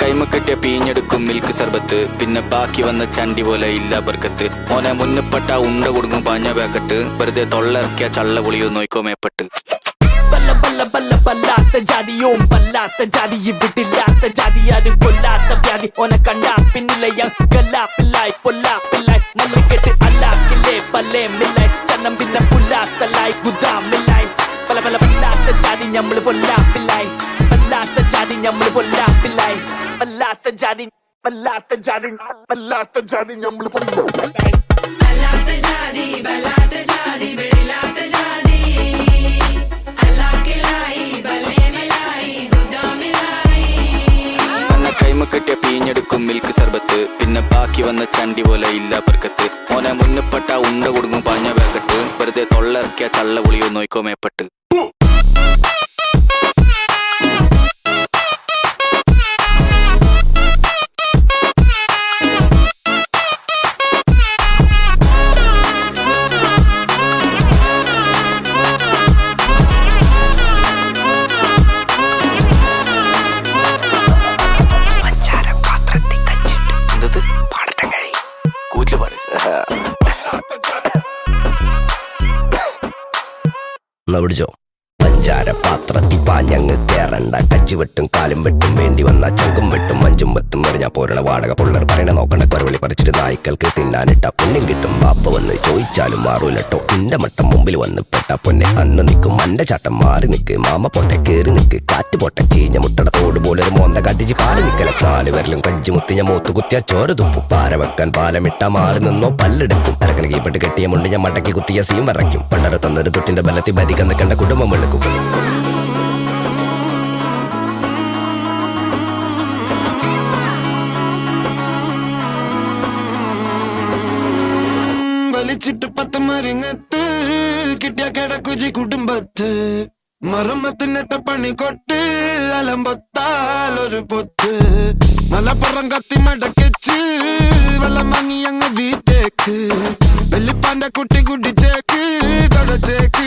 കൈമ കെട്ടിയ പീഞ്ഞെടുക്കും മിൽക്ക് സർബത്ത്. പിന്നെ ബാക്കി വന്ന ചണ്ടി പോലെ ഇല്ല ബർക്കത്ത്. ഓനെ മുന്നപ്പെട്ട ഉണ്ട കൊടുക്കും പാഞ്ഞ പാക്കട്ട് വെറുതെ തൊള്ളിറക്കിയ ചള്ള പൊളിയോ നോയിക്കോ മേപ്പെട്ട്. ജാതിയും ബല്ലാത്ത ജാതി ഇവിടില്ലാത്ത ജാതി ആരും കൊല്ലാത്ത ജാതി ഓനെ കണ്ടാ പിന്നിലയ ഗല്ലാപ്പില്ലായി പൊല്ലാപ്പില്ലായി. കെട്ട് അല്ലാക്കില്ലേ പല്ലേ മില്ലായി. ചന്നം പിന്നെ പുല്ലാത്തല്ലായി ഗുദാമില്ലായി പല പല പല്ലാത്ത ജാതി ഞമ്മൾ പൊല്ലാപ്പില്ലായി. ജാതി ബല്ലാത്ത ജാതി ബല്ലാത്ത ജാതി ഞമ്മൾ അല്ലാത്ത ജാതി ബലാത്ത ജാതി വെളിയില്ലാത്ത ജാതി. അല്ലാക്കിലായി ബലേമലായി ഗുദാമിലായി. എന്നെ കൈമ കെട്ടിയ പീഞ്ഞെടുക്കും മിൽക്ക് സർബത്ത്. പിന്നെ ബാക്കി വന്ന ചണ്ടി പോലെ ഇല്ല പെർക്കത്ത്. ഓനെ മുന്നപ്പെട്ട ഉണ്ട കൊടുങ്ങും പാഞ്ഞ വേക്കട്ട് വെറുതെ തൊള്ളറക്കിയ ചള്ള പൊളിയോ നോയിക്കോ മേപ്പെട്ട്. പിടിച്ചോ പഞ്ചാര പാത്രത്തിൽ പാഞ്ഞങ്ങ് കേറണ്ട കച്ചുവെട്ടും കാലും വെട്ടും വേണ്ടി വന്ന ചങ്കും വെട്ടും മഞ്ചും വെട്ടും എറിഞ്ഞ പോരണ വാടക. പുള്ളർ പറയണ നോക്കണ്ട കരുവളി പറിച്ചിട്ട് നായ്ക്കൾക്ക് തിന്നാനിട്ട പുണ്യം കിട്ടും. ബാപ്പ വന്ന് ചോദിച്ചാലും മാറൂലട്ടോ. ഇന്റെ മട്ടം മുമ്പിൽ വന്ന് പെട്ട പൊന്നെ. അന്ന് നിൽക്കും മണ്ട ചാട്ടം മാറി നിൽക്ക് മാമ പോട്ടെ കേറി നിൽക്ക് കാറ്റ് പോട്ടെ ചീഞ്ഞ മുട്ടട തോട് പോലെ ഒരു മോന്ത കാട്ടിച്ച് കാൽ നിൽക്കല നാല് വിരലും കഞ്ചി മൂത്ത് കുത്തിയ ചോര തുപ്പും. പാര വെക്കാൻ പാലമിട്ട മാറി നിന്നോ പല്ലെടുക്കും. അരക്കണ കീപ്പെട്ട് കെട്ടിയ മുണ്ട് ഞാൻ മടക്കി കുത്തിയ സീം വരയ്ക്കും. പണ്ടര തന്നൊരു തുട്ടിന്റെ ബലത്തിൽ ഭരിക്കാൻ നിൽക്കേണ്ട കുടുംബം വെളുക്കും. വലിച്ചിട്ട് പത്ത് മരിങ്ങത്ത് കിട്ടിയ കിടക്കുജി കുടുംബത്ത്. മറുമത്തിനിട്ട പണി കൊട്ട് അലമ്പത്താലൊരു പൊത്ത്. മലപ്പുറം കത്തി മടക്കിച്ച് വെള്ളം വാങ്ങി അങ്ങ് വീട്ടേക്ക്. വെല്ലുപ്പാന്റെ കുട്ടി കുടിച്ചേക്ക് തുടച്ചേക്ക്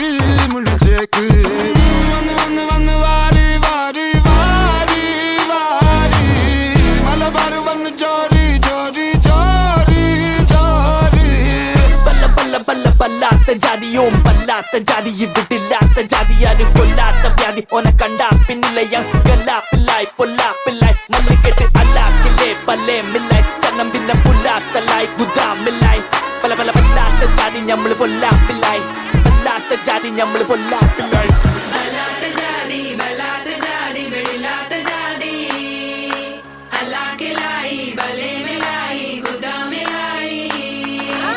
ബല്ല ബല്ലാത്ത ജാതിയും വല്ലാത്ത ജാതി ഇവിടില്ലാത്ത ജാതി ആരും കൊല്ലാത്ത വ്യാധി. ഓനെ കണ്ടാ പിന്നില്ല ഗല്ലാപ്പില്ലായി പൊല്ലാപ്പില്ലായി കെട്ട് അല്ലാക്കില്ലേ പല്ലേ മില്ലായി. ചന്നം പിന്നെ പുല്ലാത്തല്ലായി ഗുദാമില്ലായി പല പല വല്ലാത്ത ജാതി ഞമ്മൾ പൊല്ലാപ്പില്ലായി വല്ലാത്ത ജാതി ഞമ്മൾ പൊല്ലാപ്പില്ലായി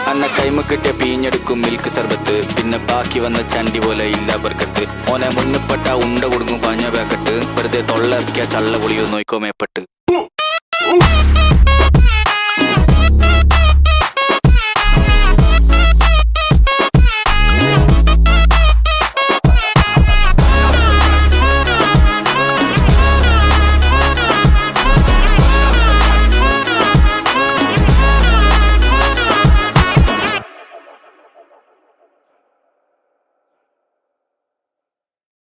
അന്ന കൈമ കെട്ടിയ പീഞ്ഞെടുക്കും മിൽക്ക് സർബത്ത്. പിന്നെ ബാക്കി വന്ന ചണ്ടി പോലെ ഇല്ല ബർക്കത്ത്. ഓനെ മുന്നപ്പെട്ട ഉണ്ട കൊടുങ്ങും പാഞ്ഞ പാക്കട്ട് വെറുതെ തൊള്ളയിറക്കിയ ചള്ള പൊളിയോ നോയിക്കോ മേപ്പെട്ട്.